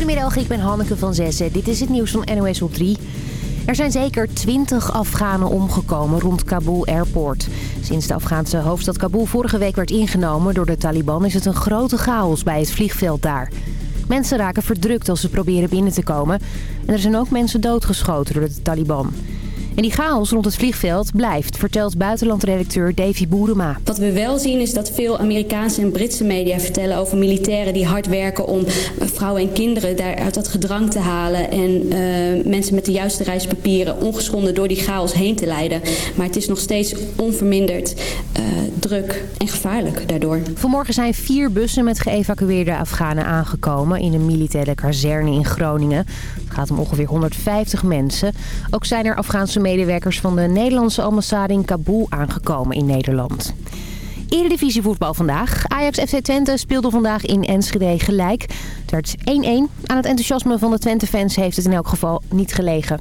Goedemiddag, ik ben Hanneke van Zessen. Dit is het nieuws van NOS op 3. Er zijn zeker 20 Afghanen omgekomen rond Kabul Airport. Sinds de Afghaanse hoofdstad Kabul vorige week werd ingenomen door de Taliban... is het een grote chaos bij het vliegveld daar. Mensen raken verdrukt als ze proberen binnen te komen. En er zijn ook mensen doodgeschoten door de Taliban. En die chaos rond het vliegveld blijft, vertelt buitenlandredacteur Davy Boerema. Wat we wel zien is dat veel Amerikaanse en Britse media vertellen over militairen die hard werken om vrouwen en kinderen daar uit dat gedrang te halen en uh, mensen met de juiste reispapieren ongeschonden door die chaos heen te leiden. Maar het is nog steeds onverminderd uh, druk en gevaarlijk daardoor. Vanmorgen zijn vier bussen met geëvacueerde Afghanen aangekomen in een militaire kazerne in Groningen. Het gaat om ongeveer 150 mensen. Ook zijn er Afghaanse medewerkers van de Nederlandse ambassade in Kabul aangekomen in Nederland. Eredivisie voetbal vandaag. Ajax FC Twente speelde vandaag in Enschede gelijk. Het werd 1-1. Aan het enthousiasme van de Twente-fans heeft het in elk geval niet gelegen.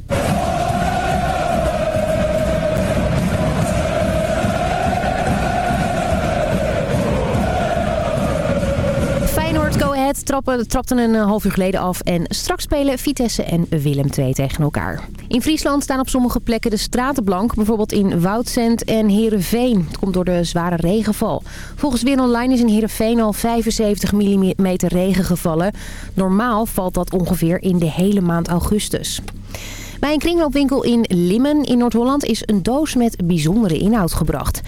Trappen, trapten een eh, half uur geleden af en straks spelen Vitesse en Willem II tegen elkaar. In Friesland staan op sommige plekken de straten blank, bijvoorbeeld in Woudsend en Heerenveen. Het komt door de zware regenval. Volgens Weer Online is in Heerenveen al 75 mm regen gevallen. Normaal valt dat ongeveer in de hele maand augustus. Bij een kringloopwinkel in Limmen in Noord-Holland is een doos met bijzondere inhoud gebracht.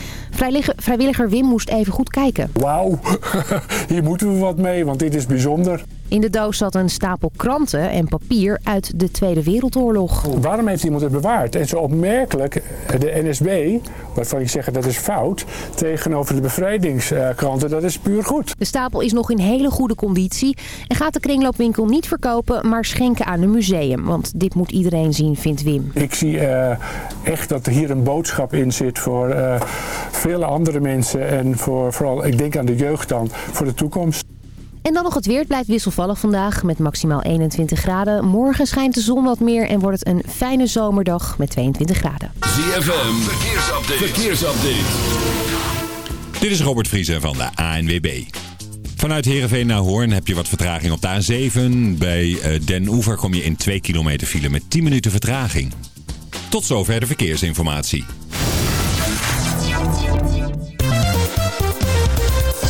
Vrijwilliger Wim moest even goed kijken. Wauw, hier moeten we wat mee, want dit is bijzonder. In de doos zat een stapel kranten en papier uit de Tweede Wereldoorlog. Waarom heeft iemand het bewaard? En zo opmerkelijk, de NSB, waarvan ik zeg dat is fout, tegenover de bevrijdingskranten, dat is puur goed. De stapel is nog in hele goede conditie en gaat de kringloopwinkel niet verkopen, maar schenken aan een museum. Want dit moet iedereen zien, vindt Wim. Ik zie uh, echt dat er hier een boodschap in zit voor uh, vele andere mensen en voor vooral, ik denk aan de jeugd dan, voor de toekomst. En dan nog het weer. Het blijft wisselvallig vandaag met maximaal 21 graden. Morgen schijnt de zon wat meer en wordt het een fijne zomerdag met 22 graden. ZFM, verkeersupdate. verkeersupdate. Dit is Robert Vriezen van de ANWB. Vanuit Heerenveen naar Hoorn heb je wat vertraging op de A7. Bij eh, Den Oever kom je in 2 kilometer file met 10 minuten vertraging. Tot zover de verkeersinformatie.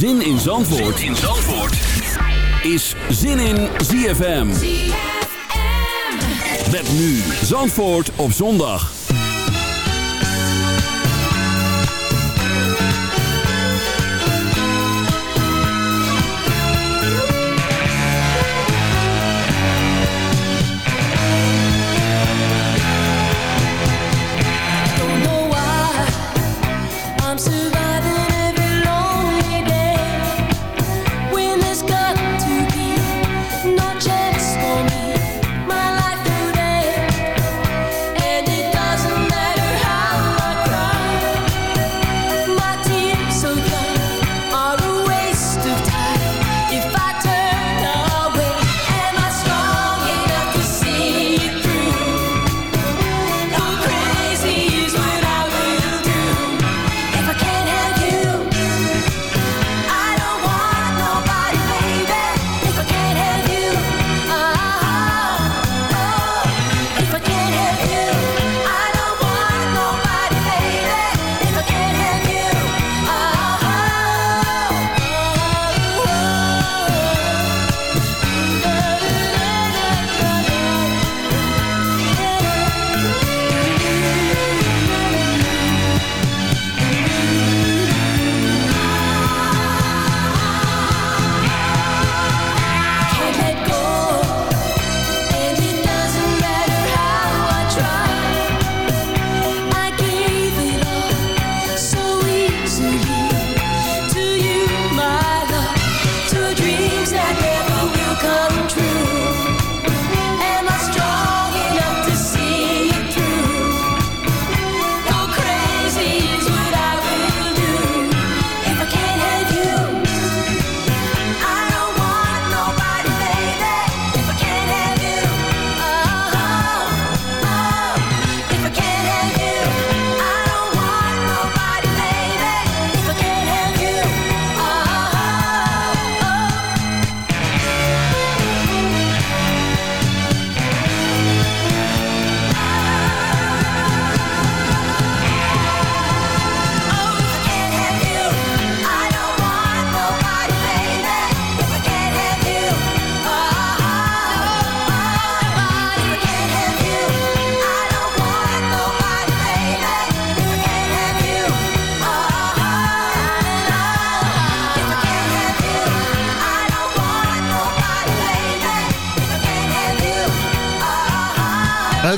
Zin in Zandvoort, zin in Zandvoort. is Zin in ZFM. ZFM. Met nu Zandvoort op zondag.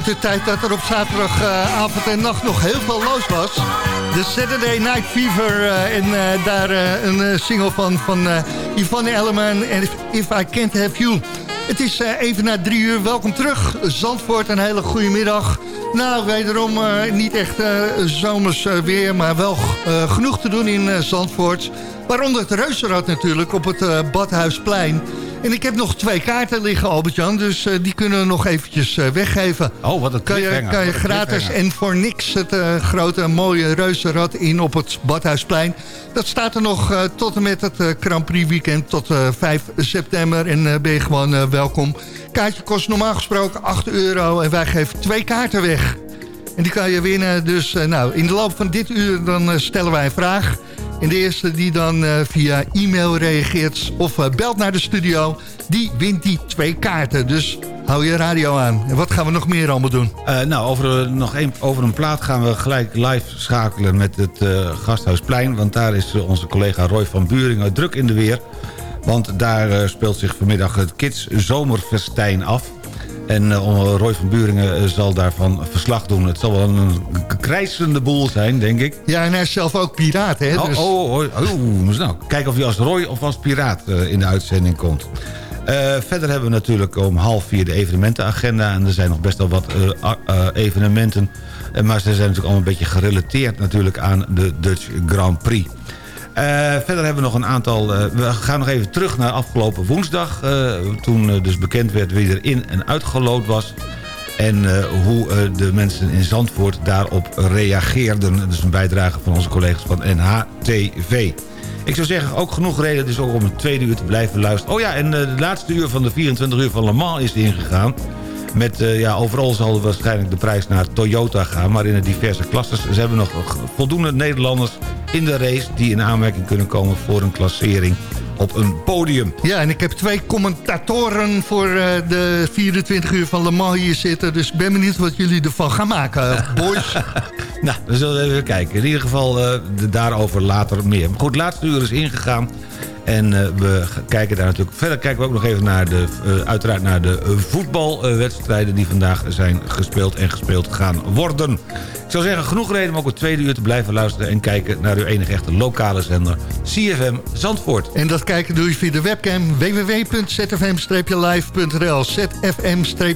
Uit de tijd dat er op zaterdagavond en nacht nog heel veel los was. De Saturday Night Fever en daar een single van, van Yvonne Elleman en If I Can't Have You. Het is even na drie uur. Welkom terug. Zandvoort, een hele goede middag. Nou, wederom niet echt zomers weer, maar wel genoeg te doen in Zandvoort. Waaronder het reuzenrad natuurlijk op het Badhuisplein. En ik heb nog twee kaarten liggen, Albert-Jan. Dus die kunnen we nog eventjes weggeven. Oh, wat een Kan je, kan je gratis en voor niks het grote mooie reuzenrad in op het Badhuisplein. Dat staat er nog tot en met het Grand Prix weekend tot 5 september. En ben je gewoon welkom kaartje kost normaal gesproken 8 euro en wij geven twee kaarten weg. En die kan je winnen. Dus nou, in de loop van dit uur dan stellen wij een vraag. En de eerste die dan uh, via e-mail reageert of belt naar de studio... die wint die twee kaarten. Dus hou je radio aan. En wat gaan we nog meer allemaal doen? nou, over, nog een, over een plaat gaan we gelijk live schakelen met het Gasthuisplein. Want daar is onze collega Roy van Buringen druk in de weer... Want daar eh, speelt zich vanmiddag het Kids Zomerfestijn af. En uh, Roy van Buringen eh, zal daarvan verslag doen. Het zal wel een krijsende boel zijn, denk ik. Ja, en hij is zelf ook piraat, hè? Oh, dus... oh, oh, oh, oh nou, kijken of hij als Roy of als piraat in de uitzending komt. Uh, verder hebben we natuurlijk om half vier de evenementenagenda. En er zijn nog best wel wat evenementen. maar ze zijn natuurlijk allemaal een beetje gerelateerd natuurlijk aan de Dutch Grand Prix. Uh, verder hebben we nog een aantal... Uh, we gaan nog even terug naar afgelopen woensdag. Uh, toen dus bekend werd wie er in en uitgelood was. En hoe de mensen in Zandvoort daarop reageerden. Dat is een bijdrage van onze collega's van NHTV. Ik zou zeggen, ook genoeg reden dus ook om het tweede uur te blijven luisteren. Oh ja, en de laatste uur van de 24 uur van Le Mans is ingegaan. Met, uh, ja, overal zal waarschijnlijk de prijs naar Toyota gaan... maar in de diverse klasses. Ze hebben nog voldoende Nederlanders in de race... die in aanmerking kunnen komen voor een klassering op een podium. Ja, en ik heb twee commentatoren voor uh, de 24 uur van Le Mans hier zitten. Dus ik ben benieuwd wat jullie ervan gaan maken, boys. nou, dan zullen we even kijken. In ieder geval uh, daarover later meer. Goed, laatste uur is ingegaan. En uh, we kijken daar natuurlijk... Verder kijken we ook nog even naar de, uh, uiteraard naar de voetbalwedstrijden... die vandaag zijn gespeeld en gespeeld gaan worden. Ik zou zeggen, genoeg reden om ook het tweede uur te blijven luisteren... en kijken naar uw enige echte lokale zender, CFM Zandvoort. En dat kijken doe je via de webcam www.zfm-live.nl zfm-live.nl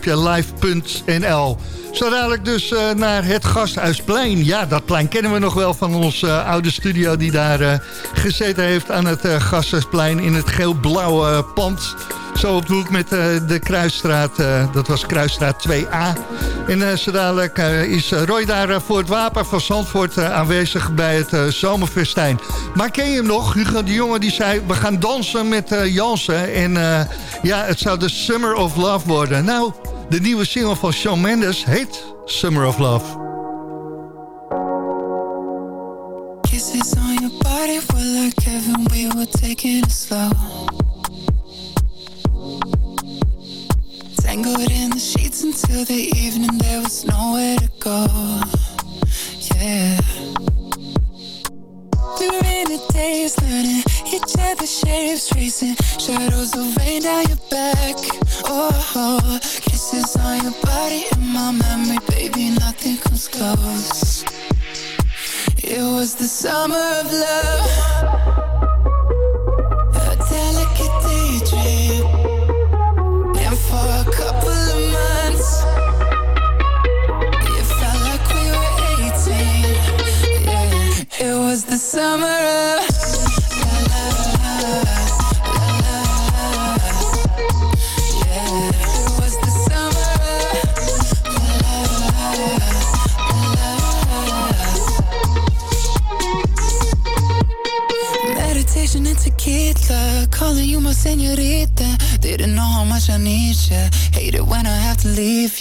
Zo dadelijk dus uh, naar het Gasthuisplein. Ja, dat plein kennen we nog wel van onze uh, oude studio... die daar uh, gezeten heeft aan het Gasthuisplein in het geel-blauwe pand... Zo op de hoek met de Kruisstraat. Dat was Kruisstraat 2A. En zo dadelijk is Roy daar voor het Wapen van Zandvoort aanwezig bij het Zomerfestijn. Maar ken je hem nog? Hugo de Jonge die zei, we gaan dansen met Jansen. En ja, het zou de Summer of Love worden. Nou, de nieuwe single van Shawn Mendes heet Summer of Love. Kisses on your body were like heaven, we were taking it slow. Tangled in the sheets until the evening There was nowhere to go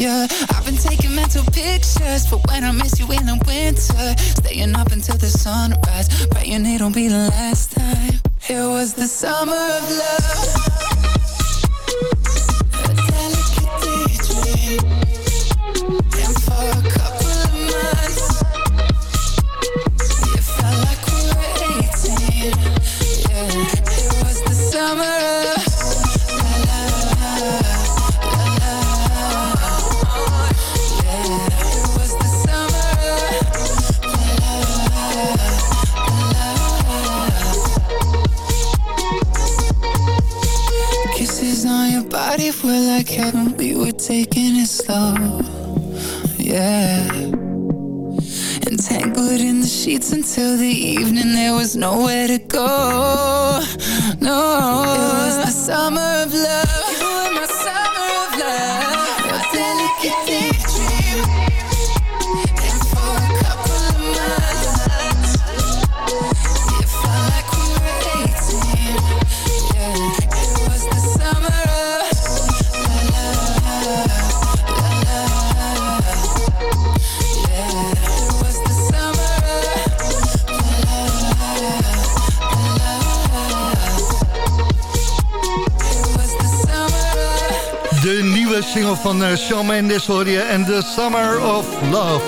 I've been taking mental pictures For when I miss you in the winter. Staying up until the sunrise. Praying it'll be the last time. It was the summer of love we were taking it slow. Yeah. Entangled in the sheets until the evening, there was nowhere to go. No, it was the summer of love. Single van eh, Shawn Mendes hoor je en The Summer of Love.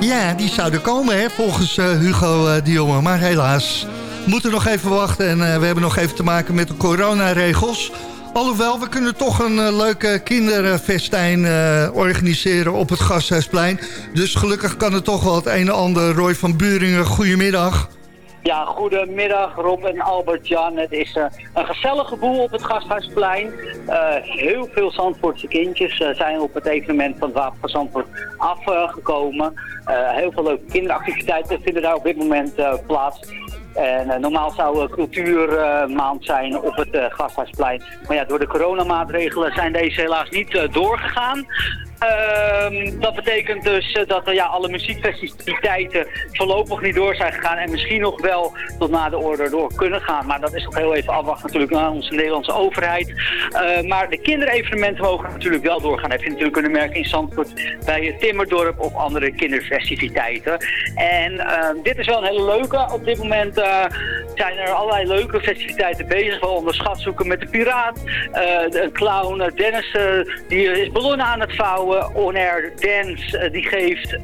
Ja, die zouden komen hè, volgens eh, Hugo uh, de. Maar helaas, we moeten nog even wachten. En we hebben nog even te maken met de coronaregels. Alhoewel, we kunnen toch een leuke kinderfestijn organiseren op het Gasthuisplein. Dus gelukkig kan er toch wel het een en ander. Roy van Buringen, goedemiddag. Ja, goedemiddag Rob en Albert-Jan. Het is eh, een gezellige boel op het Gasthuisplein. Eh, heel veel Zandvoortse kindjes eh, zijn op het evenement van het Wapen van Zandvoort afgekomen. heel veel leuke kinderactiviteiten vinden daar op dit moment plaats. En normaal zou uh, cultuurmaand zijn op het Gasthuisplein. Maar ja, door de coronamaatregelen zijn deze helaas niet doorgegaan. Ehm, dat betekent dus uh, dat uh, ja, alle muziekfestiviteiten voorlopig niet door zijn gegaan. En misschien nog wel tot na de orde door kunnen gaan. Maar dat is nog heel even afwachten natuurlijk naar onze Nederlandse overheid. Uh, maar de kinderevenementen mogen natuurlijk wel doorgaan. Dat heb je natuurlijk kunnen merken in Zandvoort bij het Timmerdorp of andere kinderfestiviteiten. En ehm, dit is wel een hele leuke. Op dit moment zijn er allerlei leuke festiviteiten bezig. Waaronder schatzoeken met de piraat. een clown, Dennis, die is ballonnen aan het vouwen. On Air Dance, uh, die geeft uh,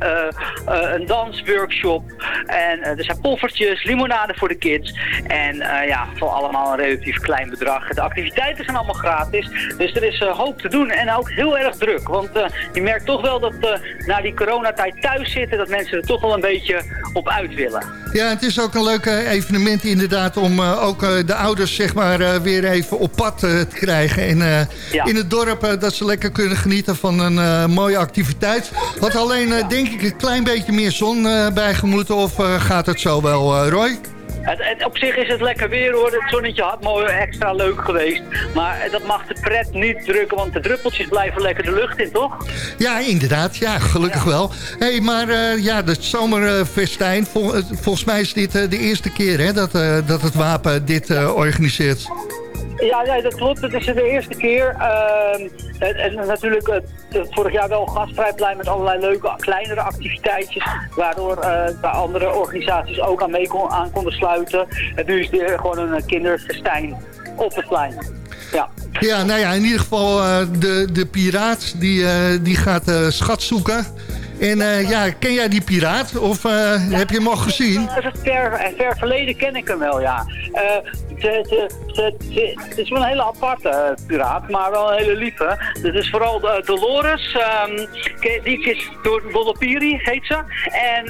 uh, een dansworkshop. En er zijn poffertjes, limonade voor de kids. En ja, voor allemaal een relatief klein bedrag. De activiteiten zijn allemaal gratis. Dus er is hoop te doen en ook heel erg druk. Want je merkt toch wel dat na die coronatijd thuis zitten... dat mensen er toch wel een beetje op uit willen. Ja, het is ook een leuk evenement inderdaad... om ook de ouders zeg maar weer even op pad te krijgen. En ja. in het dorp dat ze lekker kunnen genieten van een uh, mooie activiteit. Had alleen, uh, denk ik, een klein beetje meer zon uh, bijgemoeten. Of gaat het zo wel, Roy? Het, het, op zich is het lekker weer hoor. Het zonnetje had mooi extra leuk geweest. Maar dat mag de pret niet drukken, want de druppeltjes blijven lekker de lucht in, toch? Ja, inderdaad. Ja, gelukkig ja. wel. Hé, hey, maar uh, ja, de zomerfestijn. Vol, volgens mij is dit uh, de eerste keer hè, dat, dat het wapen dit organiseert. Ja, ja, dat klopt. Het is de eerste keer. Uh, en, en, natuurlijk uh, vorig jaar wel gastvrijplein met allerlei leuke kleinere activiteitjes. Waardoor uh, andere organisaties ook aan mee kon, aan konden sluiten. En nu is het weer gewoon een kinderfestijn op het plein. Ja. Ja, nou ja, in ieder geval de, de piraat die, die gaat schat zoeken. En uh, ja, ken jij die piraat? Of uh, ja, heb je hem al gezien? Het ver, ver verleden ken ik hem wel, ja. Uh, het is wel een hele aparte piraat, maar wel een hele lieve. Het is vooral de, Dolores, um, die is door Dolopiri, heet ze. En,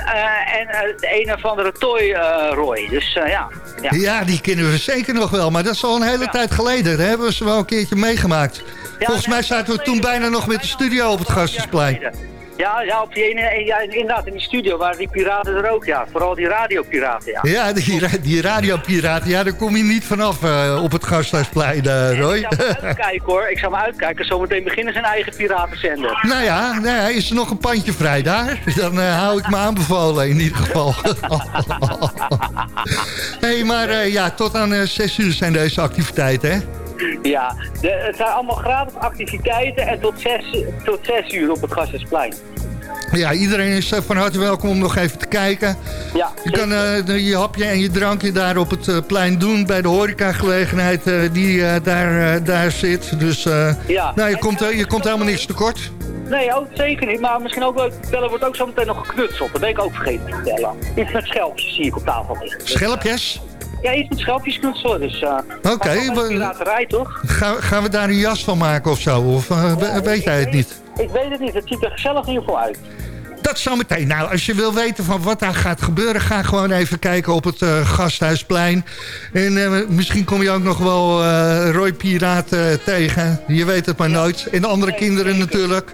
en de een of andere Toy Roy, dus ja, ja. Ja, die kennen we zeker nog wel, maar dat is al een hele ja. tijd geleden. Daar hebben we ze wel een keertje meegemaakt. Ja, Volgens mij zaten we toen bijna nog met de studio op het Gastensplein. Ja, ja, op die ene, ja, inderdaad, in die studio waren die piraten er ook, ja. Vooral die radiopiraten, ja. Ja, die, die radiopiraten, ja, daar kom je niet vanaf uh, op het Gasthuisplein, uh, Roy. Ik zou me uitkijken, hoor. Ik zou me uitkijken. Zometeen beginnen zijn eigen piratenzender. Nou ja, nou ja, is er nog een pandje vrij daar? Dan uh, hou ik me aanbevolen, in ieder geval. Hé, hey, maar ja, tot aan 6 uur zijn deze activiteiten, hè? Ja, de, het zijn allemaal gratis activiteiten en tot 6 tot zes uur op het Gasthuisplein. Ja, iedereen is van harte welkom om nog even te kijken. Ja, je kan uh, je hapje en je drankje daar op het uh, plein doen... bij de horecagelegenheid uh, die daar, daar zit. Dus ja. nou, je, komt, je komt helemaal niks tekort. Nee, ook zeker niet. Maar misschien ook wel, bellen wordt ook zo meteen nog geknutseld. Dat ben ik ook vergeten te vertellen. Iets met schelpjes zie ik op tafel liggen. Schelpjes? Ja, iets met schelpjes knutselen. Dus, uh, Oké. Okay, toch? Gaan, gaan we daar een jas van maken of zo? Of uh, ja, weet jij het niet? Ik weet het niet. Het ziet er gezellig in ieder geval uit. Dat zometeen. Nou, als je wil weten van wat daar gaat gebeuren... ga gewoon even kijken op het uh, Gasthuisplein. En uh, misschien kom je ook nog wel Roy Piraat tegen. Je weet het maar nooit. En andere kinderen natuurlijk.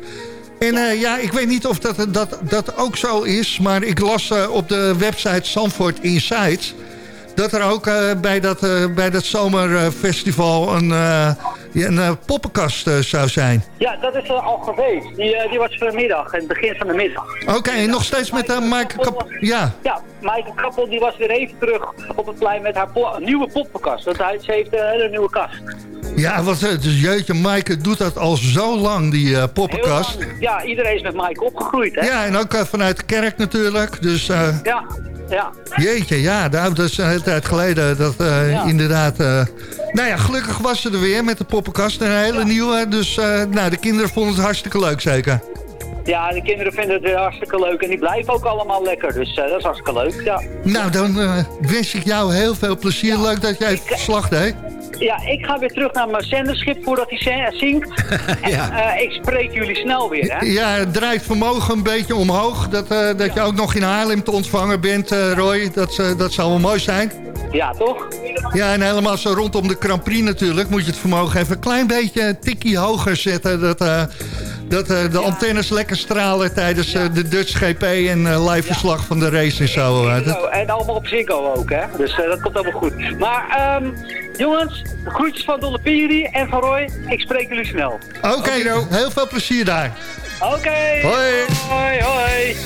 En uh, ja, ik weet niet of dat, dat, dat ook zo is... maar ik las uh, op de website Sanford Insights... dat er ook uh, bij, dat, bij dat zomerfestival een, een poppenkast zou zijn. Ja, dat is er al geweest. Die, die was vanmiddag, in het begin van de middag. Oké, okay, nog steeds met Maaike Kappel. Ja. ja, Maaike Kappel die was weer even terug op het plein met haar po nieuwe poppenkast. Want hij, ze heeft een hele nieuwe kast. Ja, wat, dus jeetje, Maaike doet dat al zo lang, die uh, poppenkast. Ja, iedereen is met Maaike opgegroeid, hè? Ja, en ook uh, vanuit de kerk natuurlijk. Dus, uh, ja, ja. Jeetje, ja, dat is een hele tijd geleden. Dat ja. inderdaad... nou ja, gelukkig was ze er weer met de poppenkast. Een hele ja. nieuwe, dus nou, de kinderen vonden het hartstikke leuk zeker. Ja, de kinderen vinden het weer hartstikke leuk en die blijven ook allemaal lekker. Dus uh, dat is hartstikke leuk, ja. Nou, dan uh, wens ik jou heel veel plezier. Leuk dat jij het verslag deed. Ja, ik ga weer terug naar mijn zenderschip voordat hij zinkt. ja. En, uh, ik spreek jullie snel weer, hè? Ja, het draait vermogen een beetje omhoog. Dat, dat ja. je ook nog in Haarlem te ontvangen bent, Roy. Dat, dat zou wel mooi zijn. Ja, toch? Ja, en helemaal zo rondom de Grand Prix natuurlijk... moet je het vermogen even een klein beetje een tikkie hoger zetten... dat, dat uh, de ja. antennes lekker stralen tijdens uh, de Dutch GP... en live verslag van de race en zo. En allemaal op Ziggo ook, hè? Dus dat komt allemaal goed. Maar, um, jongens, groetjes van Dolle Piri en van Roy. Ik spreek jullie snel. Oké, okay, heel veel plezier daar. Oké. Okay. Hoi. Hoi, hoi.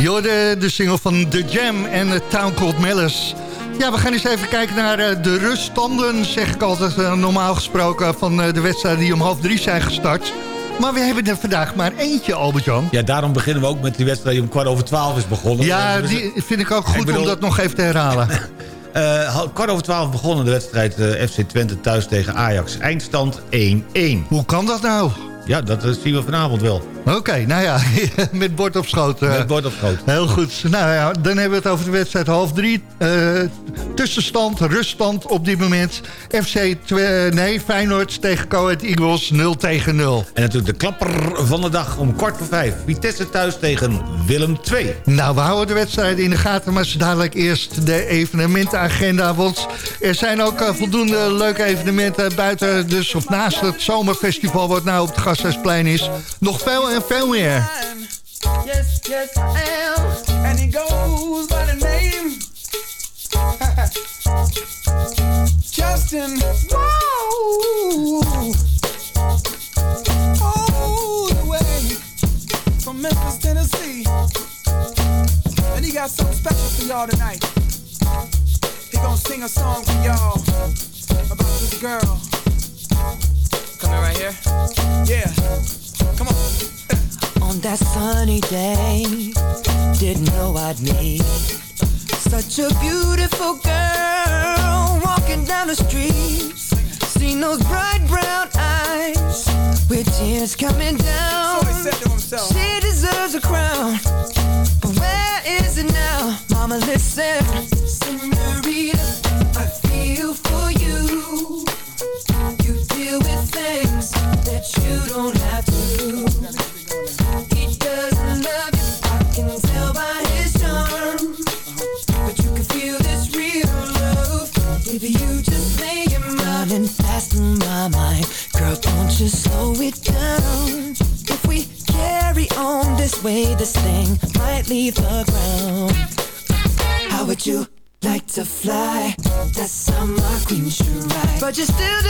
De, de single van The Jam en uh, Town Called Malice. Ja, we gaan eens even kijken naar uh, de ruststanden, zeg ik altijd uh, normaal gesproken... van de wedstrijden die om half drie zijn gestart. Maar we hebben er vandaag maar eentje, Albert-Jan. Ja, daarom beginnen we ook met die wedstrijd die om kwart over twaalf is begonnen. Ja, die vind ik ook goed om dat nog even te herhalen. Uh, kwart over twaalf begonnen de wedstrijd uh, FC Twente thuis tegen Ajax. Eindstand 1-1. Hoe kan dat nou? Ja, dat zien we vanavond wel. Oké, nou ja, met bord op schoot. Met bord op schoot. Heel goed. Nou ja, dan hebben we het over de wedstrijd half drie. Uh, tussenstand, ruststand op dit moment. FC 2, nee, Feyenoord tegen Coët Eagles 0 tegen 0. En natuurlijk de klapper van de dag om kwart voor vijf. Vitesse thuis tegen Willem 2. Nou, we houden de wedstrijd in de gaten, maar ze dadelijk eerst de evenementenagenda. Want er zijn ook voldoende leuke evenementen buiten, dus of naast het zomerfestival wat nou op het Gasthuisplein is. Nog veel en veel meer. Yes, yes, I am. And he goes by the name Justin. Whoa. All the way from Memphis, Tennessee. And he got something special for y'all tonight. He gonna sing a song for y'all about this girl. Coming right here? Yeah. Come on. On that sunny day, didn't know I'd meet such a beautiful girl walking down the street. Seen those bright brown eyes with tears coming down. So she deserves a crown, but where is it now? Mama, listen, Senorita, I feel for. You you still deserve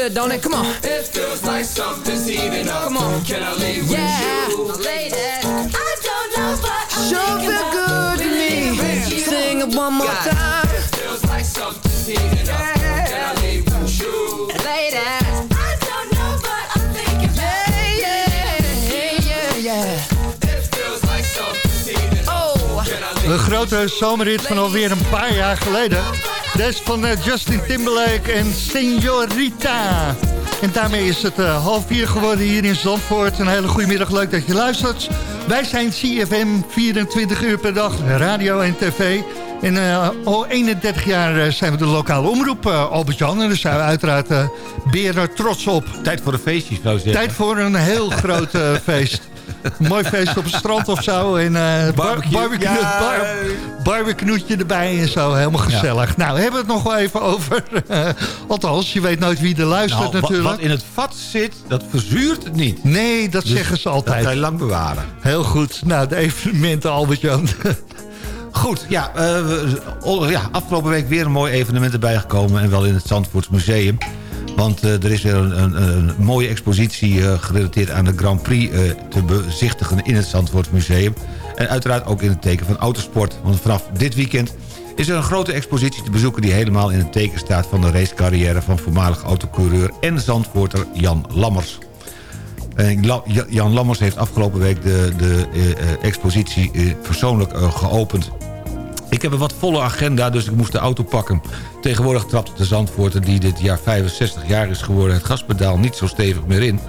Feels good, don't it? Come on. It feels like something's heating up. Come on. Can I leave yeah. with you? Ladies, I don't know, but I'm sure feel good Een grote zomerrit van alweer een paar jaar geleden. Des van eh, Justin Timberlake en Señorita. En daarmee is het eh, half vier geworden hier in Zandvoort. Een hele goede middag, leuk dat je luistert. Wij zijn CFM 24 uur per dag, radio en tv. En eh, al 31 jaar zijn we de lokale omroep, eh, Albert-Jan. En daar zijn we uiteraard eh beren trots op. Tijd voor een feestje, zou ik zeggen. Tijd voor een heel groot feest. Mooi feest op het strand of zo. En eh Barbecue. barbecue, Ja. bar, barbecue'tje erbij en zo. Helemaal gezellig. Nou, we hebben het nog wel even over. eh, althans, je weet nooit wie er luistert Nou, natuurlijk. Wat in het vat zit, dat verzuurt het niet. Nee, dat Dus zeggen ze Dat altijd. kan je lang bewaren. Heel goed. Nou, de evenementen, Albert-Jan. Goed, ja, eh, we- ja, afgelopen week weer een mooi evenement erbij gekomen... en wel in het Zandvoorts Museum. Want eh, er is weer een, een, mooie expositie eh, gerelateerd aan de Grand Prix... eh, te bezichtigen in het Zandvoorts Museum. En uiteraard ook in het teken van autosport. Want vanaf dit weekend is er een grote expositie te bezoeken... die helemaal in het teken staat van de racecarrière... van voormalig autocoureur en Zandvoorter Jan Lammers. Jan Lammers heeft afgelopen week de, de expositie persoonlijk geopend. Ik heb een wat volle agenda, dus ik moest de auto pakken. Tegenwoordig trapt de Zandvoorter, die dit jaar 65 jaar is geworden... het gaspedaal niet zo stevig meer in.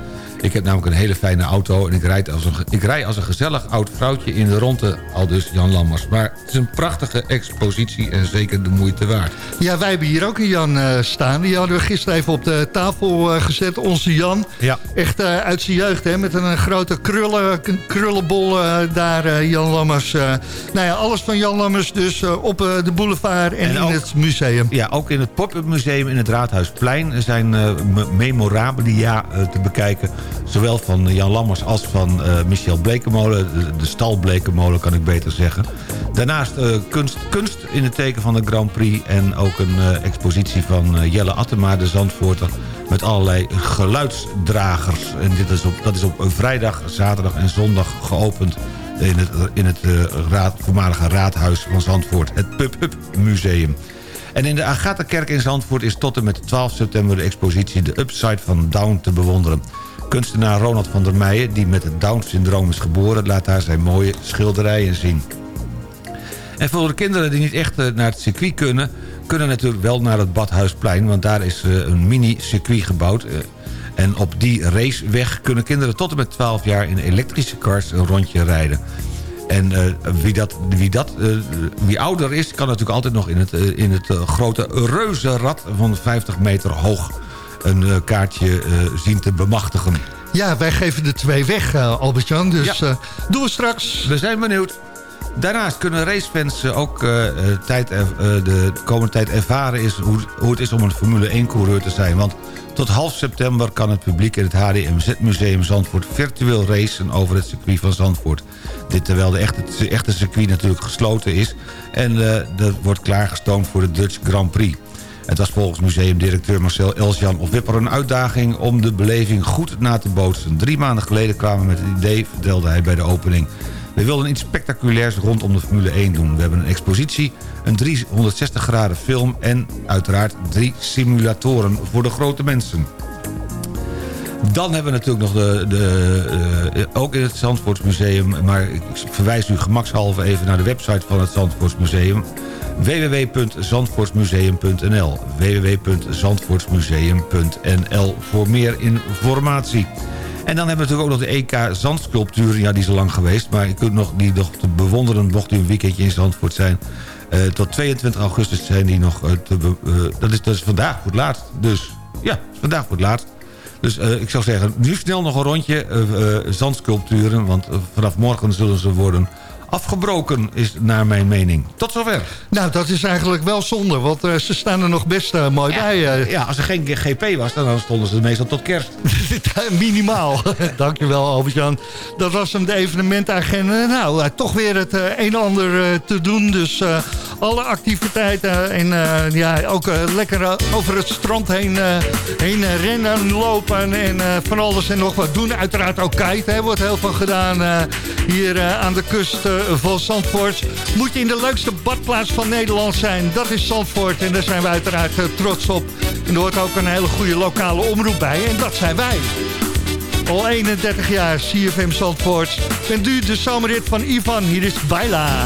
Ik heb namelijk een hele fijne auto en ik rijd als een, ik rij als een gezellig oud vrouwtje in de ronde, al dus Jan Lammers. Maar het is een prachtige expositie en zeker de moeite waard. Ja, wij hebben hier ook een Jan eh, staan. Die hadden we gisteren even op de tafel eh, gezet. Onze Jan. Ja. Echt eh, uit zijn jeugd, hè. Met een, grote krullen, krullenbol eh, daar, eh, Jan Lammers. eh. nou ja, alles van Jan Lammers dus eh, op eh, de boulevard en, En in ook- het museum. Ja, ook in het Pop-up Museum in het Raadhuisplein zijn eh, me- memorabilia te bekijken. Zowel van Jan Lammers als van uh, Michel Blekemolen. De, de stal Blekemolen kan ik beter zeggen. Daarnaast uh, kunst, kunst in het teken van de Grand Prix. En ook een uh, expositie van Jelle Attema, de Zandvoorter. Met allerlei geluidsdragers. En dit is op, dat is op vrijdag, zaterdag en zondag geopend in het, in het raad, voormalige raadhuis van Zandvoort. Het Pub-Up Museum. En in de Agatha-kerk in Zandvoort is tot en met 12 september... de expositie The Upside van Down te bewonderen. Kunstenaar Ronald van der Meijen, die met het Down-syndroom is geboren... laat daar zijn mooie schilderijen zien. En voor de kinderen die niet echt naar het circuit kunnen... kunnen natuurlijk wel naar het Badhuisplein... want daar is een mini-circuit gebouwd... En op die raceweg kunnen kinderen tot en met 12 jaar in elektrische cars een rondje rijden. En wie, dat, wie, dat, wie ouder is, kan natuurlijk altijd nog in het, in het grote reuzenrad van 50 meter hoog een kaartje zien te bemachtigen. Ja, wij geven de twee weg, Albert-Jan. Dus ja. doen we straks. We zijn benieuwd. Daarnaast kunnen racefans ook uh, tijd, uh, de komende tijd ervaren is hoe, hoe het is om een Formule 1-coureur te zijn. Want tot half september kan het publiek in het HDMZ-museum Zandvoort virtueel racen over het circuit van Zandvoort. Dit terwijl de echte, echte circuit natuurlijk gesloten is en uh, dat wordt klaargestoomd voor de Dutch Grand Prix. Het was volgens museumdirecteur Marcel Elsjan of Wipper een uitdaging om de beleving goed na te bootsen. Drie maanden geleden kwamen we met het idee, vertelde hij bij de opening. We wilden iets spectaculairs rondom de Formule 1 doen. We hebben een expositie, een 360 graden film... en uiteraard drie simulatoren voor de grote mensen. Dan hebben we natuurlijk nog de, de uh, ook in het Zandvoortsmuseum... maar ik verwijs u gemakshalve even naar de website van het Zandvoortsmuseum www.zandvoortsmuseum.nl www.zandvoortsmuseum.nl voor meer informatie. En dan hebben we natuurlijk ook nog de EK zandsculptuur. Ja, die is al lang geweest. Maar je kunt nog, die nog te bewonderen mocht u een weekendje in Zandvoort zijn. Uh, tot 22 augustus zijn die nog te... Uh, dat, is, dat is vandaag voor het laatst. Dus ja, vandaag voor het laatst. Dus ik zou zeggen, nu snel nog een rondje zandsculpturen. Want vanaf morgen zullen ze worden afgebroken, is naar mijn mening. Tot zover. Nou, dat is eigenlijk wel zonde, want uh, ze staan er nog best uh, mooi ja, bij. Uh. Ja, als er geen GP was, dan stonden ze meestal tot kerst. Minimaal. Dankjewel, Albert-Jan. Dat was hem, de evenementagenda. Nou, toch weer het een en ander te doen. Dus alle activiteiten en ja, ook lekker over het strand heen, heen rennen, lopen en van alles en nog wat doen. Uiteraard ook kiten, er wordt heel veel gedaan hier aan de kust van Zandvoort. Moet je in de leukste badplaats van Nederland zijn. Dat is Zandvoort en daar zijn we uiteraard trots op. En er hoort ook een hele goede lokale omroep bij. En dat zijn wij. Al 31 jaar CFM Zandvoort. En nu de zomerrit van Ivan. Hier is Baila.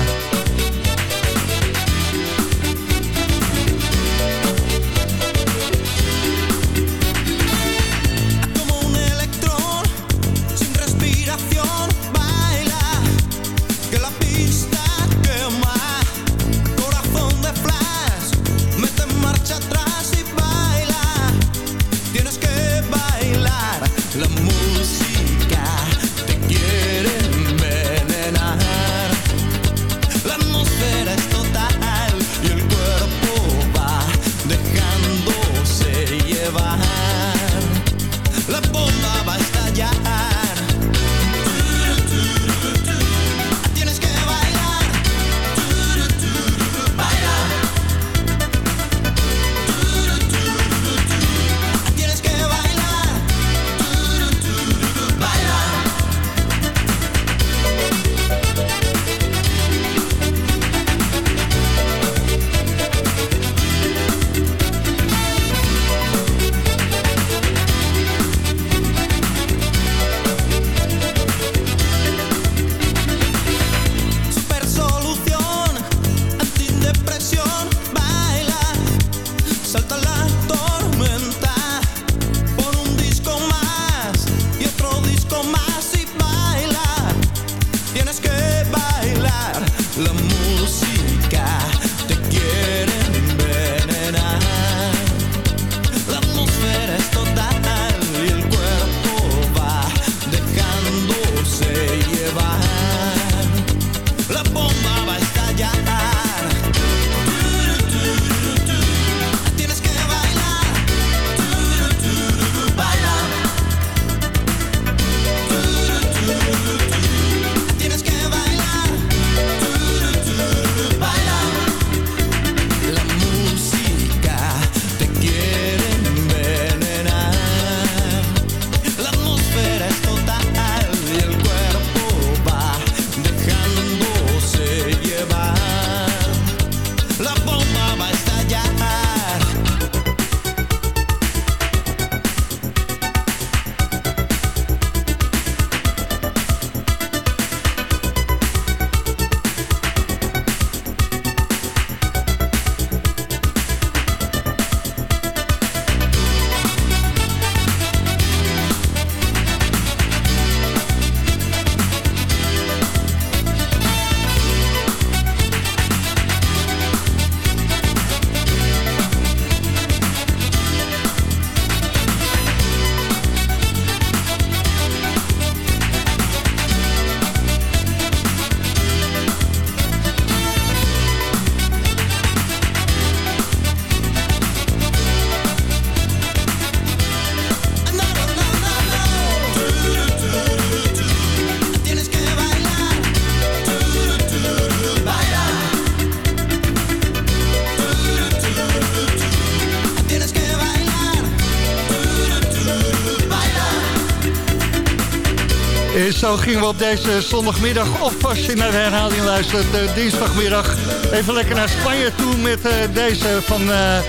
Gingen we op deze zondagmiddag of als je naar de herhaling luistert, uh, dinsdagmiddag. Even lekker naar Spanje toe met uh, deze van uh,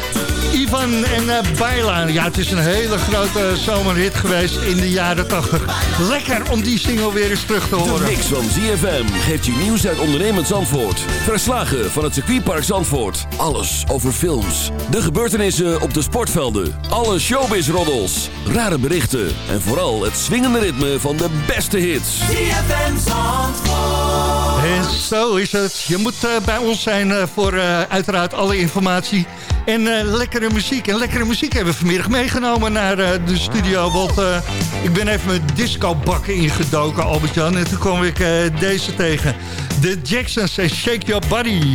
Ivan en uh, Baila. Ja, het is een hele grote zomerhit geweest in de jaren 80. Lekker om die single weer eens terug te horen. De mix van ZFM geeft je nieuws uit ondernemend Zandvoort. Verslagen van het circuitpark Zandvoort. Alles over films. De gebeurtenissen op de sportvelden. Alle showbiz-roddels. Rare berichten. En vooral het swingende ritme van de beste hits. ZFM Zandvoort. En zo is het. Je moet uh, bij ons zijn uh, voor uh, uiteraard alle informatie. En lekkere muziek. En lekkere muziek hebben we vanmiddag meegenomen naar de studio. Want ik ben even mijn disco-bakken ingedoken, Albert-Jan. En toen kwam ik deze tegen. De Jacksons en Shake Your Body.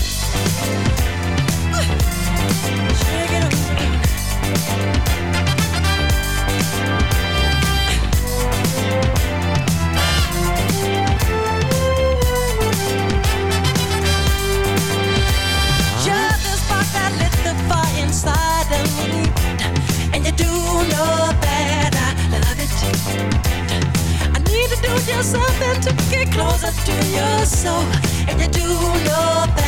To get closer to your soul, and you do that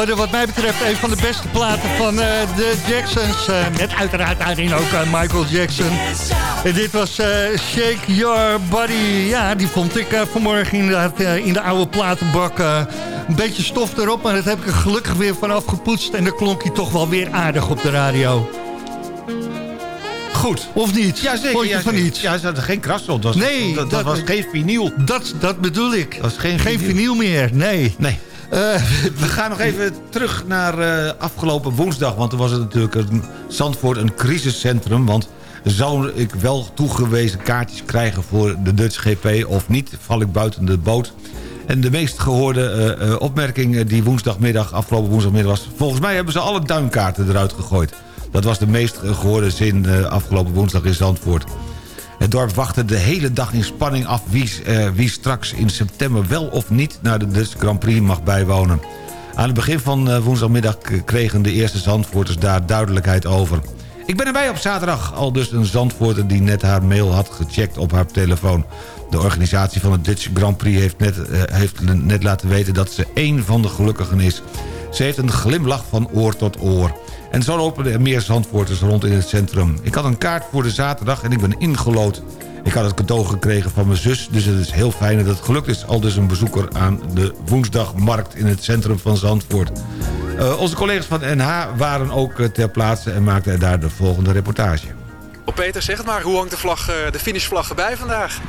hoorde wat mij betreft een van de beste platen van uh, de Jacksons. Uh, met uiteraard daarin ook uh, Michael Jackson. En dit was Shake Your Body. Ja, die vond ik vanmorgen inderdaad in de oude platenbak. een beetje stof erop, maar dat heb ik er gelukkig weer van afgepoetst. En dan klonk hij toch wel weer aardig op de radio. Goed, of niet? Ja, zeker. Vond je ja, van iets? Ja, er zat er geen kras op. Dat was, Nee, dat, dat dat- was geen vinyl. Dat, dat bedoel ik. Dat was geen, Geen vinyl. vinyl meer, nee. Nee. Eh, We gaan nog even terug naar eh, afgelopen woensdag. Want er was het natuurlijk een Zandvoort een crisiscentrum. Want zou ik wel toegewezen kaartjes krijgen voor de Dutch GP of niet? Val ik buiten de boot? En de meest gehoorde eh, opmerking die woensdagmiddag, afgelopen woensdagmiddag was... volgens mij hebben ze alle duimkaarten eruit gegooid. Dat was de meest eh, gehoorde zin afgelopen woensdag in Zandvoort. Het dorp wachtte de hele dag in spanning af wie, eh, wie straks in september wel of niet naar de Dutch Grand Prix mag bijwonen. Aan het begin van eh, woensdagmiddag k- kregen de eerste Zandvoorters daar duidelijkheid over. Ik ben erbij op zaterdag, al dus een Zandvoorter die net haar mail had gecheckt op haar telefoon. De organisatie van het Dutch Grand Prix heeft net, eh, heeft net laten weten dat ze één van de gelukkigen is. Ze heeft een glimlach van oor tot oor. En zo lopen er meer Zandvoorters rond in het centrum. Ik had een kaart voor de zaterdag en ik ben ingelood. Ik had het cadeau gekregen van mijn zus, dus het is heel fijn dat het gelukt is. Al dus een bezoeker aan de woensdagmarkt in het centrum van Zandvoort. Eh, onze collega's van NH waren ook eh, ter plaatse en maakten daar de volgende reportage. Peter, zeg het maar. Hoe hangt de, vlag, eh, de finishvlag erbij vandaag?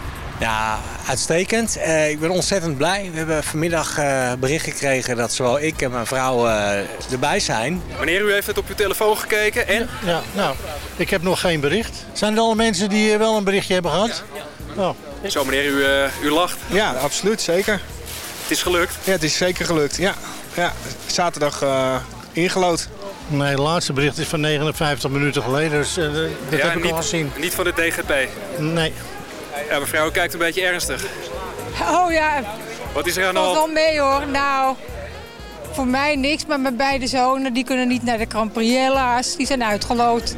Ja, uitstekend. Eh, ik ben ontzettend blij. We hebben vanmiddag eh, bericht gekregen dat zowel ik en mijn vrouw eh, erbij zijn. Meneer, u heeft het op uw telefoon gekeken en? Ja, nou, ik heb nog geen bericht. Zijn er al mensen die wel een berichtje hebben gehad? Oh. Zo meneer, u, eh, u lacht. Ja, absoluut, zeker. Het is gelukt. Ja, het is zeker gelukt. Ja, ja zaterdag eh, ingelood. Nee, het laatste bericht is van 59 minuten geleden, dus dat ja, heb ik niet, al gezien. Niet van de DGP. Nee. Ja, mevrouw, kijkt een beetje ernstig. Oh ja, Wat is er aan de hand? wel mee hoor. Nou, voor mij niks, maar mijn beide zonen die kunnen niet naar de helaas. Die zijn uitgeloot.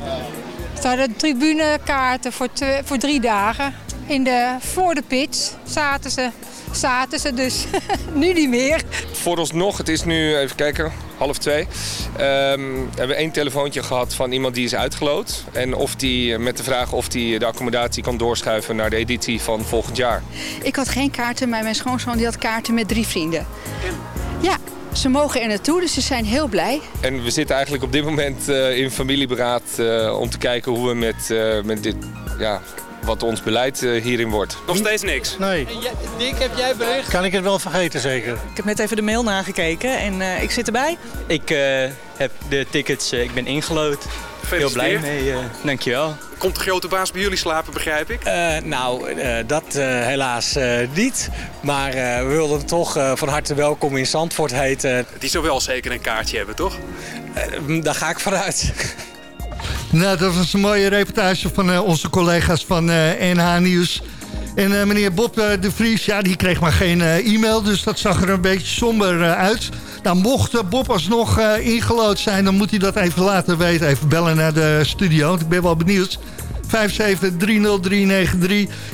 Ze hadden tribunekaarten voor, twee, voor drie dagen. In de, voor de pitch zaten ze, zaten ze dus nu niet meer. Vooralsnog, het is nu, even kijken, half twee. hebben we één telefoontje gehad van iemand die is uitgeloot. En of die, met de vraag of die de accommodatie kan doorschuiven naar de editie van volgend jaar. Ik had geen kaarten, maar mijn schoonzoon die had kaarten met drie vrienden. Ja, ze mogen er naartoe, dus ze zijn heel blij. En we zitten eigenlijk op dit moment eh, in familieberaad eh, om te kijken hoe we met, eh, met dit, ja, wat ons beleid eh, hierin wordt. Nog steeds niks? Nee. Dick, heb jij bericht? Kan ik het wel vergeten zeker? Ik heb net even de mail nagekeken en eh, ik zit erbij. Ik eh, heb de tickets, eh, ik ben ingelood. Heel blij mee, eh, dankjewel. Komt de grote baas bij jullie slapen, begrijp ik? Eh, nou, eh, dat eh, helaas eh, niet. Maar eh, we wilden hem toch eh, van harte welkom in Zandvoort heten. Die zou wel zeker een kaartje hebben, toch? Daar ga ik vanuit. Nou, dat was een mooie reportage van eh, onze collega's van eh, NH Nieuws. En eh, meneer Bob eh, de Vries, ja, die kreeg maar geen eh, e-mail, dus dat zag er een beetje somber eh, uit. Nou, mocht eh, Bob alsnog eh ingelood zijn, dan moet hij dat even laten weten. Even bellen naar de studio, want ik ben wel benieuwd. 5730393.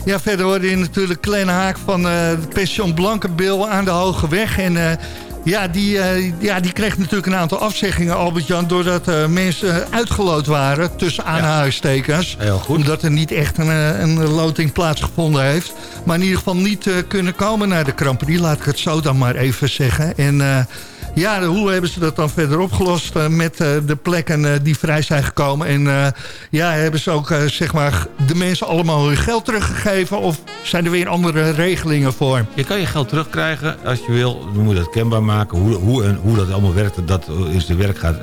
Ja, verder hoorde je natuurlijk Kleine Haak van eh Pension Blankenbil aan de Hoge Weg. En eh, ja, die, eh, ja, die kreeg natuurlijk een aantal afzeggingen, Albert-Jan... doordat eh, mensen uitgeloot waren, tussen aanhalingstekens. Heel goed. Omdat er niet echt een, eh, een loting plaatsgevonden heeft. Maar in ieder geval niet kunnen komen naar de Grand Prix. Laat ik het zo dan maar even zeggen. En... ja, hoe hebben ze dat dan verder opgelost eh, met eh, de plekken eh, die vrij zijn gekomen? En ja, hebben ze ook zeg maar de mensen allemaal hun geld teruggegeven? Of zijn er weer andere regelingen voor? Je kan je geld terugkrijgen als je wil. Dan moet je dat kenbaar maken. Hoe, hoe, en hoe dat allemaal werkt, dat is de werk gaat,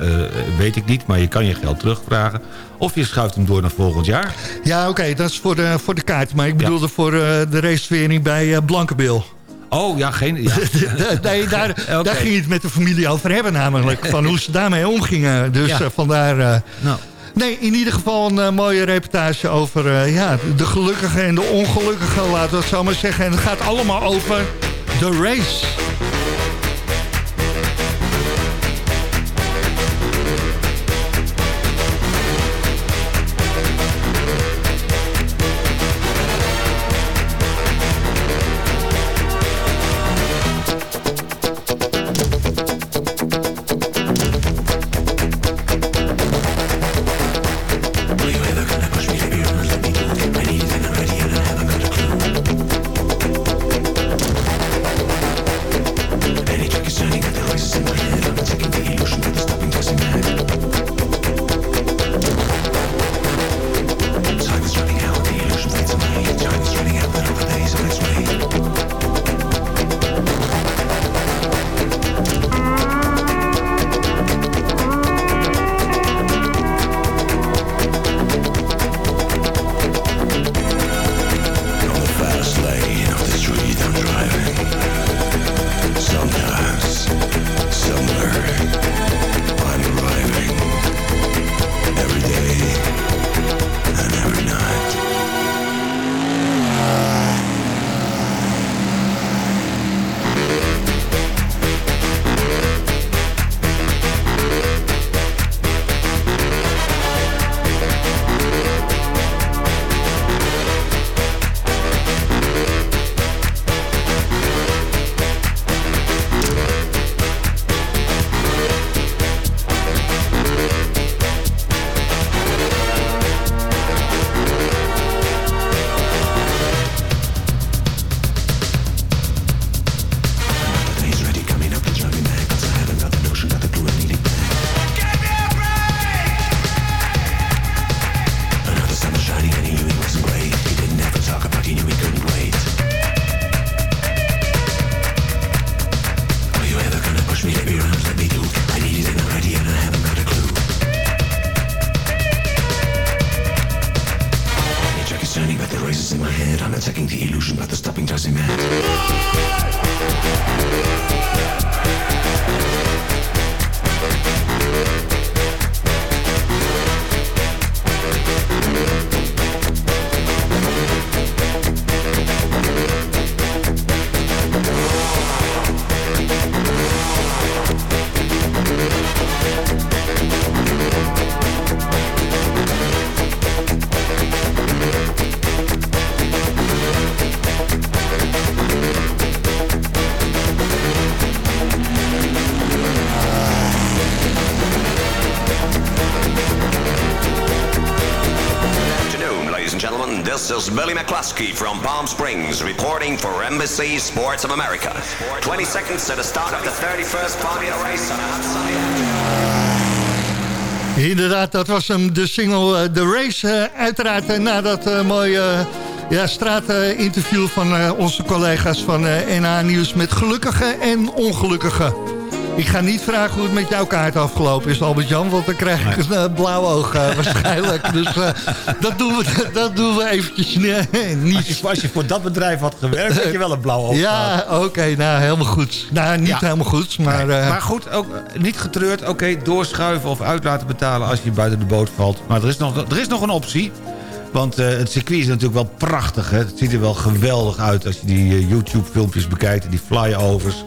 weet ik niet. Maar je kan je geld terugvragen. Of je schuift hem door naar volgend jaar. Ja, oké, dat is voor de, voor de kaart. Maar ik bedoelde voor de registrering bij Blankenbil. Oh, ja, geen... Ja. nee, daar, daar ging je het met de familie over hebben namelijk. Van hoe ze daarmee omgingen. Dus Ja. eh, vandaar... eh, Nou. Nee, in ieder geval een eh, mooie reportage over ja, de gelukkige en de ongelukkige, laten we het zo maar zeggen. En het gaat allemaal over de race. McCluskey from Palm Springs reporting for Embassy Sports of America. 20 seconds to the start of the 31st Formula race on a hot Inderdaad, dat was hem, de single uh, The Race. Uh, uiteraard uh, na dat mooie ja, straatinterview van onze collega's van NA Nieuws... met gelukkige en ongelukkige. Ik ga niet vragen hoe het met jouw kaart afgelopen is, Albert-Jan... want dan krijg ik een blauw oog waarschijnlijk. dus dat, doen we, dat doen we eventjes niet. Als je, als je, voor dat bedrijf had gewerkt, had je wel een blauw oog Ja, oké, nou, helemaal goed. Nou, niet ja. helemaal goed, maar... Nee, maar goed, ook niet getreurd. Oké, okay, doorschuiven of uit laten betalen als je buiten de boot valt. Maar er is nog, er is nog een optie. Want uh, het circuit is natuurlijk wel prachtig. Hè? Het ziet er wel geweldig uit als je die uh, YouTube-filmpjes bekijkt. Die flyovers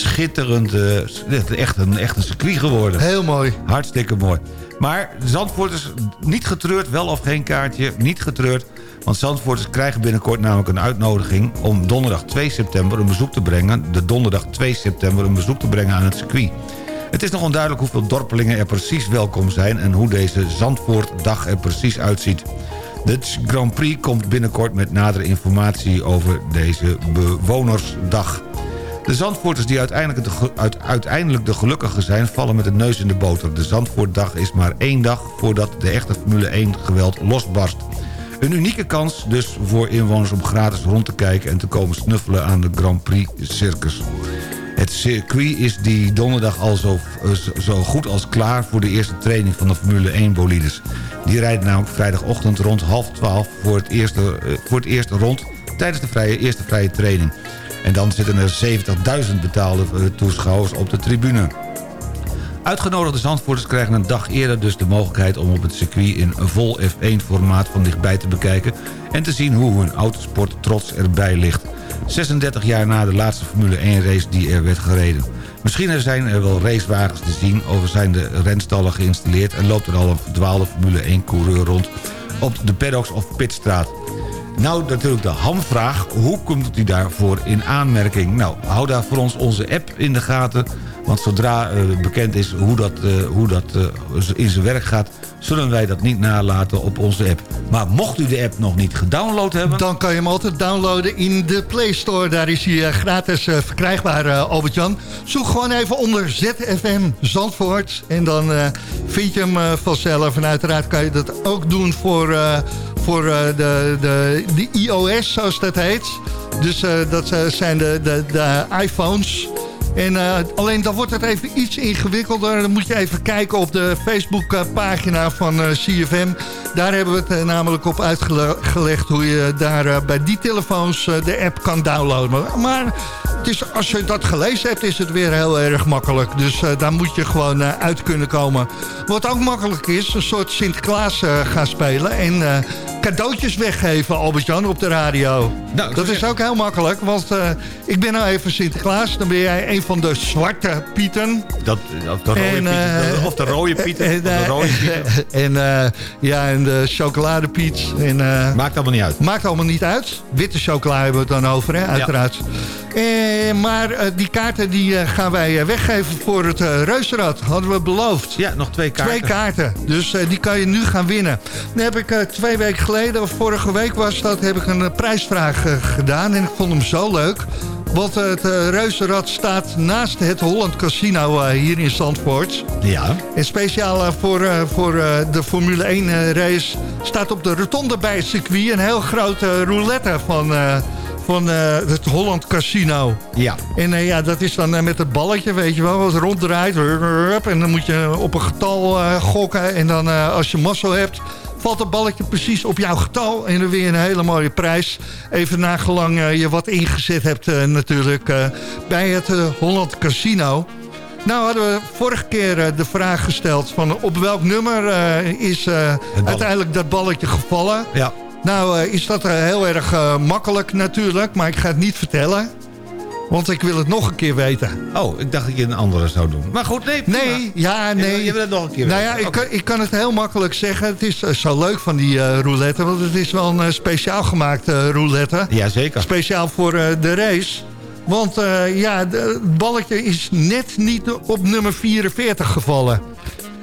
schitterend. Uh, echt, een, echt een circuit geworden. Heel mooi. Hartstikke mooi. Maar Zandvoorters, niet getreurd, wel of geen kaartje, niet getreurd. Want Zandvoorters krijgen binnenkort namelijk een uitnodiging... om donderdag 2 september een bezoek te brengen... de donderdag 2 september een bezoek te brengen aan het circuit. Het is nog onduidelijk hoeveel dorpelingen er precies welkom zijn... en hoe deze Zandvoortdag er precies uitziet. De Grand Prix komt binnenkort met nadere informatie over deze bewonersdag. De Zandvoorters die uiteindelijk de, uit, uiteindelijk de gelukkigen zijn... vallen met de neus in de boter. De Zandvoortdag is maar één dag voordat de echte Formule 1 geweld losbarst. Een unieke kans dus voor inwoners om gratis rond te kijken... en te komen snuffelen aan de Grand Prix Circus. Het circuit is die donderdag al zo, zo goed als klaar... voor de eerste training van de Formule 1 bolides. Die rijden namelijk vrijdagochtend rond half twaalf... voor het eerste, voor het rond tijdens de vrije, eerste vrije training. En dan zitten er 70.000 betaalde toeschouwers op de tribune. Uitgenodigde Zandvoorters krijgen een dag eerder dus de mogelijkheid... om op het circuit in vol F1-formaat van dichtbij te bekijken... en te zien hoe hun autosport trots erbij ligt. 36 jaar na de laatste Formule 1-race die er werd gereden. Misschien zijn er wel racewagens te zien... of zijn de renstallen geïnstalleerd... en loopt er al een verdwaalde Formule 1-coureur rond... op de paddocks of pitstraat. Nou, natuurlijk de hamvraag. Hoe komt u daarvoor in aanmerking? Nou, hou daar voor ons onze app in de gaten. Want zodra uh, bekend is hoe dat, uh, hoe dat uh, in zijn werk gaat... zullen wij dat niet nalaten op onze app. Maar mocht u de app nog niet gedownload hebben... Dan kan je hem altijd downloaden in de Play Store. Daar is hij gratis verkrijgbaar, Albert-Jan. Zoek gewoon even onder ZFM Zandvoort. En dan vind je hem vanzelf. En uiteraard kan je dat ook doen voor voor de, de, de iOS, zoals dat heet. Dus uh, dat zijn de, de, de iPhones. En alleen dan wordt het even iets ingewikkelder. Dan moet je even kijken op de Facebookpagina van uh, CFM. Daar hebben we het namelijk op uitgelegd hoe je daar bij die telefoons de app kan downloaden. Maar het is, als je dat gelezen hebt, is het weer heel erg makkelijk. Dus uh, daar moet je gewoon uh, uit kunnen komen. Wat ook makkelijk is, een soort Sinterklaas uh, gaan spelen... en cadeautjes weggeven, Albert-Jan, op de radio. Nou, dat is ook heel makkelijk, want ik ben nou even Sinterklaas. Dan ben jij een van de zwarte pieten. Dat, of, de rode en, pieten of de rode pieten. En, de rode pieten. en, ja, en de chocoladepiet. En, Maakt allemaal niet uit. Maakt allemaal niet uit. Witte chocola hebben we het dan over, hè, uiteraard. Ja. Eh, maar uh, die kaarten die, uh, gaan wij weggeven voor het reuzenrad. Hadden we beloofd. Ja, nog twee kaarten. Twee kaarten. Dus die kan je nu gaan winnen. Dan heb ik twee weken geleden, of vorige week was dat... heb ik een prijsvraag gedaan. En ik vond hem zo leuk. Want het reuzenrad staat naast het Holland Casino hier in Zandvoort. Ja. En speciaal voor, voor de Formule 1 race... staat op de rotonde bij het circuit... een heel grote roulette van van uh, het Holland Casino. Ja. En uh, ja, dat is dan uh, met het balletje, weet je wel, wat ronddraait. En dan moet je op een getal gokken. En dan als je mazzel hebt, valt het balletje precies op jouw getal. En dan weer een hele mooie prijs. Even nagelang je wat ingezet hebt natuurlijk bij het Holland Casino. Nou hadden we vorige keer de vraag gesteld van op welk nummer is uiteindelijk dat balletje gevallen. Ja. Nou uh, is dat uh, heel erg uh, makkelijk natuurlijk, maar ik ga het niet vertellen. Want ik wil het nog een keer weten. Oh, ik dacht dat je een andere zou doen. Maar goed, nee. Prima. Nee, ja, nee. Je wil het nog een keer nou weten. ja, ik, kan, ik kan het heel makkelijk zeggen. Het is zo leuk van die roulette. Want het is wel een speciaal gemaakte roulette. Jazeker. Speciaal voor de race. Want ja, de, het balletje is net niet op nummer 44 gevallen.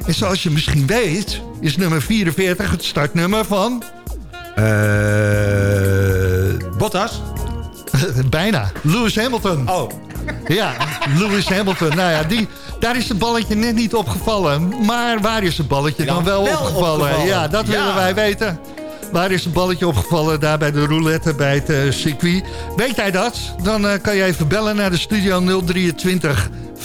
En zoals je misschien weet, is nummer 44 het startnummer van... Uh, Bottas? Bijna. Lewis Hamilton. Oh. Ja, Lewis Hamilton. Nou ja, die, daar is het balletje net niet opgevallen. Maar waar is het balletje dan wel, opgevallen? Ja, dat willen wij weten. Waar is het balletje opgevallen? Daar bij de roulette bij het uh, circuit. Weet jij dat? Dan uh, kan je even bellen naar de studio 023 5730393.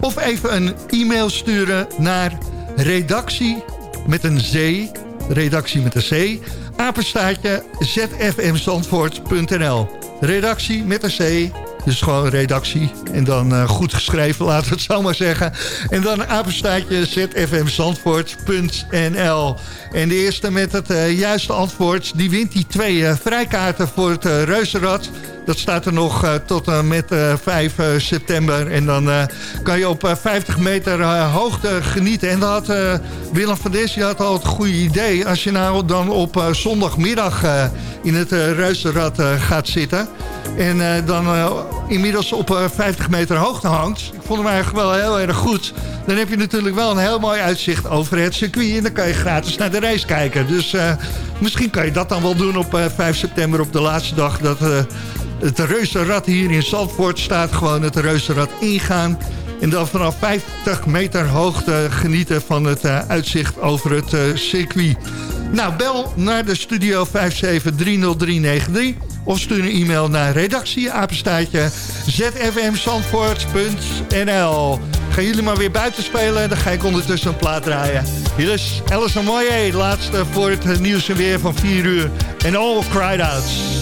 Of even een e-mail sturen naar redactie met een Z. Redactie met een C. Apenstaatje zfmzandvoort.nl Redactie met een C dus gewoon redactie. En dan uh, goed geschreven, laten we het zo maar zeggen. En dan apenstaatje zfmzandvoort.nl. En de eerste met het uh, juiste antwoord... die wint die twee uh, vrijkaarten voor het Reuzenrad. Dat staat er nog tot en met 5 september. En dan kan je op 50 meter hoogte genieten. En dat had Willem van Des had al het goede idee. Als je nou dan op zondagmiddag in het Reuzenrad gaat zitten... En dan inmiddels op 50 meter hoogte hangt. Ik vond hem eigenlijk wel heel erg goed. Dan heb je natuurlijk wel een heel mooi uitzicht over het circuit. En dan kan je gratis naar de race kijken. Dus misschien kan je dat dan wel doen op uh, 5 september op de laatste dag. Dat het reuzenrad hier in Zandvoort staat. Gewoon het reuzenrad ingaan. En dan vanaf 50 meter hoogte genieten van het uitzicht over het circuit. Nou, bel naar de studio 5730393. Of stuur een e-mail naar redactieapenstaatje zfmzandvoort.nl Gaan jullie maar weer buiten spelen, dan ga ik ondertussen een plaat draaien. Hier is Alice Moye, laatste voor het nieuws en weer van 4 uur. En All Cried Out.